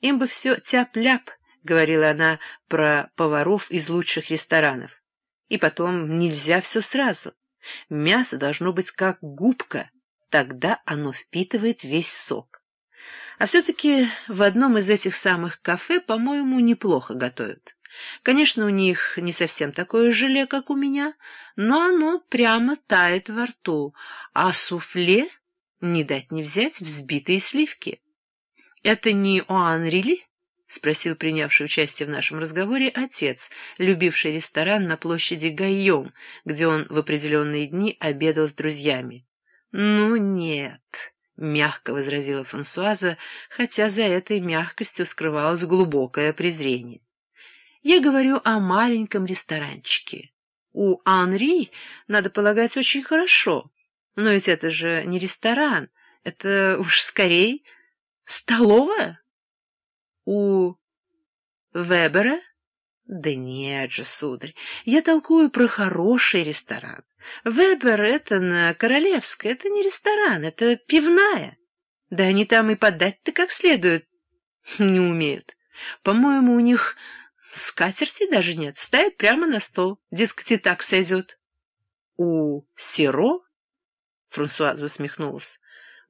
Им бы все тяп-ляп, — говорила она про поваров из лучших ресторанов. И потом нельзя все сразу. Мясо должно быть как губка, тогда оно впитывает весь сок. А все-таки в одном из этих самых кафе, по-моему, неплохо готовят. Конечно, у них не совсем такое желе, как у меня, но оно прямо тает во рту, а суфле не дать не взять взбитые сливки. — Это не Оанрили? — спросил принявший участие в нашем разговоре отец, любивший ресторан на площади Гайом, где он в определенные дни обедал с друзьями. — Ну нет, — мягко возразила Франсуаза, хотя за этой мягкостью скрывалось глубокое презрение. Я говорю о маленьком ресторанчике. У Анри, надо полагать, очень хорошо. Но ведь это же не ресторан, это уж скорее столовая. У Вебера? Да нет же, сударь, я толкую про хороший ресторан. Вебер — это на Королевской, это не ресторан, это пивная. Да они там и подать-то как следует не умеют. По-моему, у них скатерти даже нет, ставят прямо на стол, дескать, и так сойдет. У Сиро? Франсуаз усмехнулся.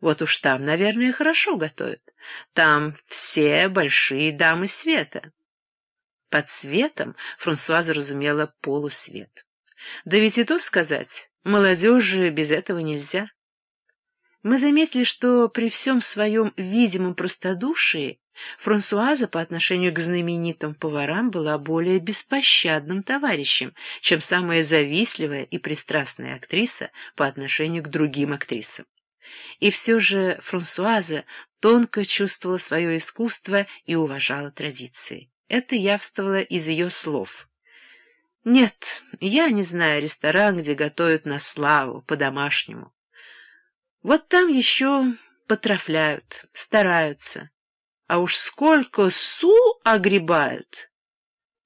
Вот уж там, наверное, хорошо готовят. Там все большие дамы света. Под светом Франсуаза разумела полусвет. Да ведь и то сказать, молодежи без этого нельзя. Мы заметили, что при всем своем видимом простодушии Франсуаза по отношению к знаменитым поварам была более беспощадным товарищем, чем самая завистливая и пристрастная актриса по отношению к другим актрисам. И все же Франсуаза тонко чувствовала свое искусство и уважала традиции. Это явствовало из ее слов. «Нет, я не знаю ресторан, где готовят на славу, по-домашнему. Вот там еще потрафляют, стараются». А уж сколько су огребают!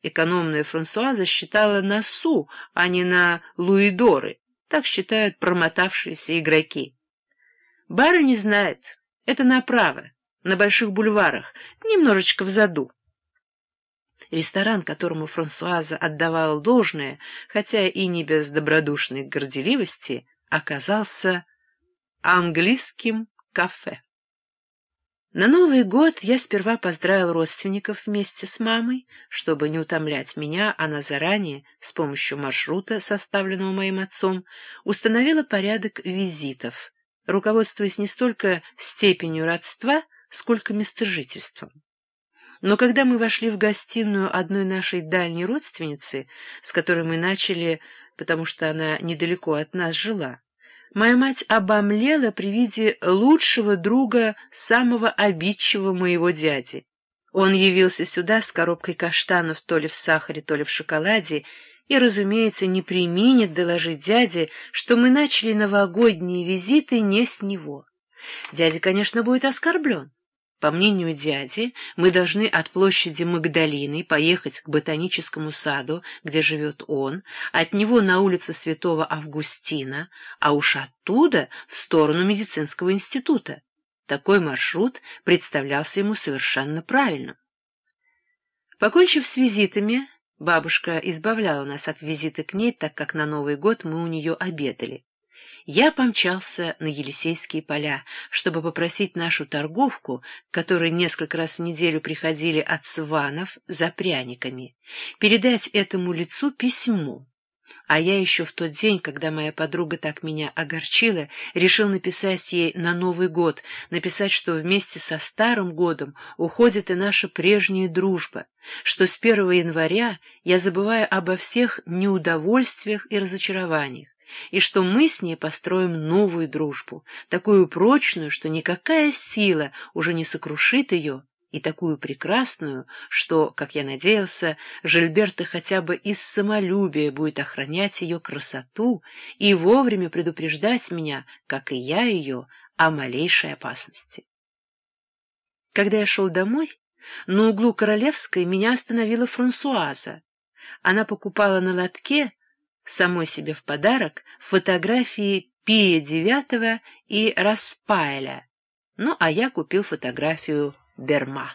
Экономная Франсуаза считала на су, а не на луидоры. Так считают промотавшиеся игроки. Бара не знает. Это направо, на больших бульварах, немножечко в заду. Ресторан, которому Франсуаза отдавала должное, хотя и не без добродушной горделивости, оказался английским кафе. На Новый год я сперва поздравил родственников вместе с мамой. Чтобы не утомлять меня, она заранее, с помощью маршрута, составленного моим отцом, установила порядок визитов, руководствуясь не столько степенью родства, сколько местожительством. Но когда мы вошли в гостиную одной нашей дальней родственницы, с которой мы начали, потому что она недалеко от нас жила, Моя мать обомлела при виде лучшего друга самого обидчивого моего дяди. Он явился сюда с коробкой каштанов то ли в сахаре, то ли в шоколаде, и, разумеется, не применит доложить дяде, что мы начали новогодние визиты не с него. Дядя, конечно, будет оскорблен. По мнению дяди, мы должны от площади Магдалины поехать к ботаническому саду, где живет он, от него на улицу Святого Августина, а уж оттуда в сторону медицинского института. Такой маршрут представлялся ему совершенно правильным. Покончив с визитами, бабушка избавляла нас от визита к ней, так как на Новый год мы у нее обедали я помчался на Елисейские поля, чтобы попросить нашу торговку, которые несколько раз в неделю приходили от сванов за пряниками, передать этому лицу письмо. А я еще в тот день, когда моя подруга так меня огорчила, решил написать ей на Новый год, написать, что вместе со Старым годом уходит и наша прежняя дружба, что с 1 января я забываю обо всех неудовольствиях и разочарованиях, и что мы с ней построим новую дружбу, такую прочную, что никакая сила уже не сокрушит ее, и такую прекрасную, что, как я надеялся, Жильберта хотя бы из самолюбия будет охранять ее красоту и вовремя предупреждать меня, как и я ее, о малейшей опасности. Когда я шел домой, на углу Королевской меня остановила Франсуаза. Она покупала на лотке самой себе в подарок фотографии Пия IX и Распайля, ну а я купил фотографию Берма.